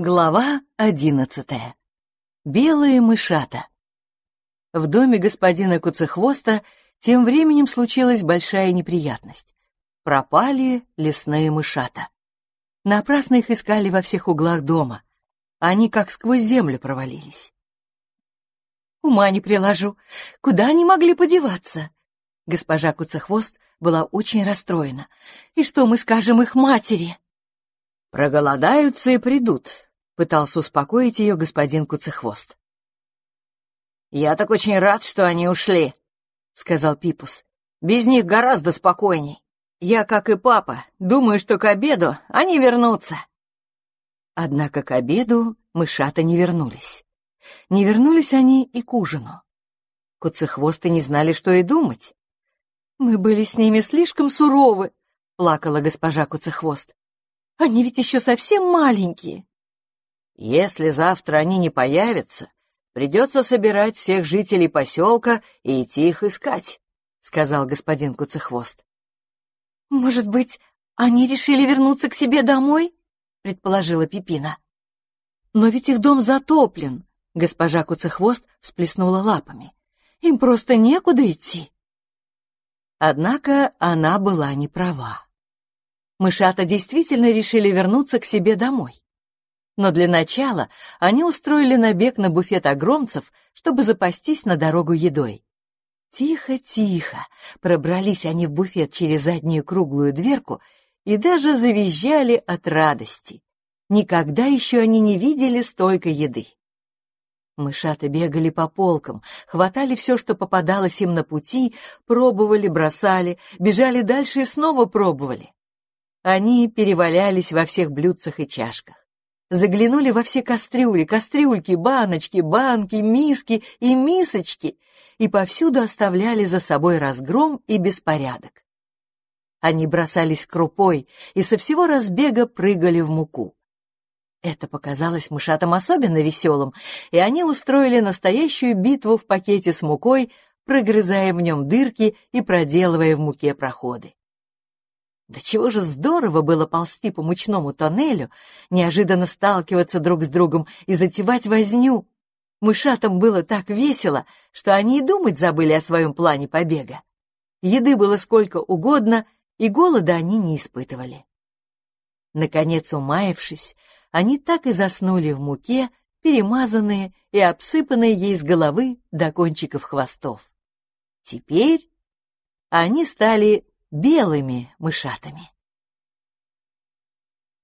Глава одиннадцатая. Белые мышата. В доме господина Куцехвоста тем временем случилась большая неприятность. Пропали лесные мышата. Напрасно их искали во всех углах дома. Они как сквозь землю провалились. Ума не приложу. Куда они могли подеваться? Госпожа Куцехвост была очень расстроена. И что мы скажем их матери? Проголодаются и придут, пытался успокоить ее господин Куцехвост. «Я так очень рад, что они ушли», — сказал Пипус. «Без них гораздо спокойней. Я, как и папа, думаю, что к обеду они вернутся». Однако к обеду мышата не вернулись. Не вернулись они и к ужину. Куцехвосты не знали, что и думать. «Мы были с ними слишком суровы», — плакала госпожа Куцехвост. «Они ведь еще совсем маленькие». Если завтра они не появятся, придется собирать всех жителей поселка и идти их искать», — сказал господин Куцехвост. «Может быть, они решили вернуться к себе домой?» — предположила Пипина. «Но ведь их дом затоплен», — госпожа Куцехвост всплеснула лапами. «Им просто некуда идти». Однако она была не права. Мышата действительно решили вернуться к себе домой. Но для начала они устроили набег на буфет огромцев, чтобы запастись на дорогу едой. Тихо-тихо пробрались они в буфет через заднюю круглую дверку и даже завизжали от радости. Никогда еще они не видели столько еды. Мышата бегали по полкам, хватали все, что попадалось им на пути, пробовали, бросали, бежали дальше и снова пробовали. Они перевалялись во всех блюдцах и чашках заглянули во все кастрюли, кастрюльки, баночки, банки, миски и мисочки и повсюду оставляли за собой разгром и беспорядок. Они бросались крупой и со всего разбега прыгали в муку. Это показалось мышатам особенно веселым, и они устроили настоящую битву в пакете с мукой, прогрызая в нем дырки и проделывая в муке проходы. Да чего же здорово было ползти по мучному тоннелю, неожиданно сталкиваться друг с другом и затевать возню. Мышатам было так весело, что они и думать забыли о своем плане побега. Еды было сколько угодно, и голода они не испытывали. Наконец, умаявшись, они так и заснули в муке, перемазанные и обсыпанные ей с головы до кончиков хвостов. Теперь они стали белыми мышатами.